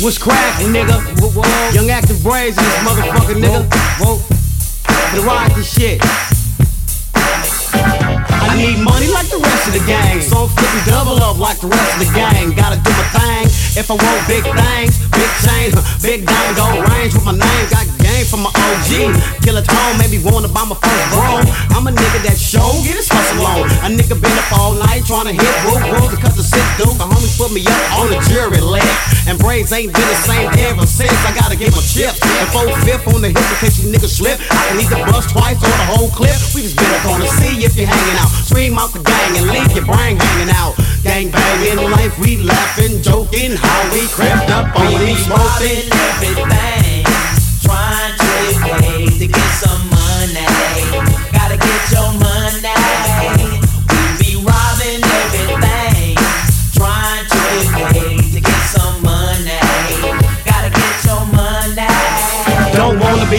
What's crackin', nigga? Young active braids in this motherfucker, nigga. Whoa. Ride this shit. I need money like the rest of the gang, so I'm flipping double up like the rest of the gang. Gotta do my thing if I want big things, big chains, big dime, go range with my name. Got game from my OG. Killer tone made me wanna buy my first bro. I'm a nigga that show get his hustle on. A nigga been up all night trying to hit woo woo cut the sick dude. Me up on the jury list. And braids ain't been the same ever since. I gotta get my chips. And four fifth on the hip in case you niggas slip. I can either bust twice or the whole clip. We just been up on the see if you're hanging out. Scream out the gang and leave your brain hanging out. Gang banging life, we laughing, joking how we crept up on these smoking.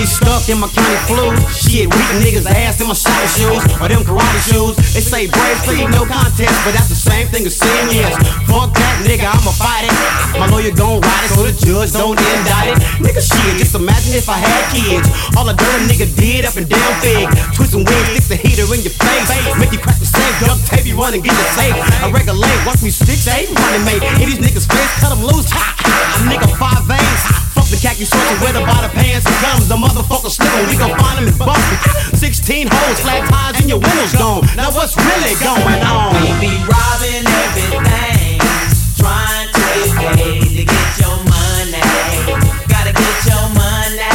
Stuck in my county flu. Shit, weak niggas ass in my shiny shoes or them karate shoes. They say brave plead no contest, but that's the same thing as saying yes. Fuck that nigga, I'ma fight it. My lawyer gon' ride it so the judge don't indict it. Nigga, shit, just imagine if I had kids. All a dirty nigga did up and down fig. Twisting wings, stick the heater in your face. Make you crack the safe, duct tape you run and get the safe. I regulate, watch me six, eight, running mate. Hit these niggas face, cut them loose. Ha. A nigga five veins. Fuck the khaki shorts wear the bottom pants and Now what's really going on? We be robbing everything, trying to get paid to get your money. Gotta get your money.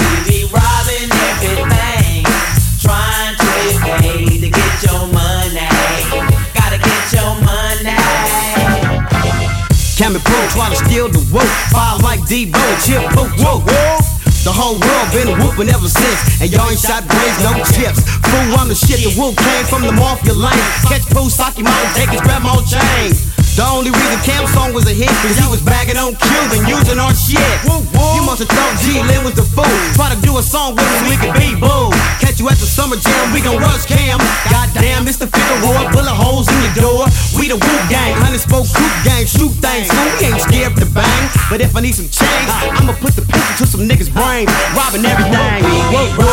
We be robbing everything, trying to get paid to get your money. Gotta get your money. Cammy Pro try to steal the whoop. Fire like Debo Chip. Whoa, whoa. The whole world been whooping ever since. And y'all ain't shot braids, no chips. Fool, I'm the shit. The whoop came from the mafia lane. Catch Pooh, Saki Mountain, take his grab my chain. The only reason Cam's song was a hit Cause he was bagging on Cuban using our shit You must have thought G Lin was the fool Try to do a song with him, we could be boo Catch you at the summer jam, we gon' rush Cam Goddamn, it's the figure war, bullet holes in your door We the Wu gang, honey spoke coop gang, shoot things So we ain't scared to bang But if I need some change, I'ma put the pistol to some niggas' brains Robbing everything whoa.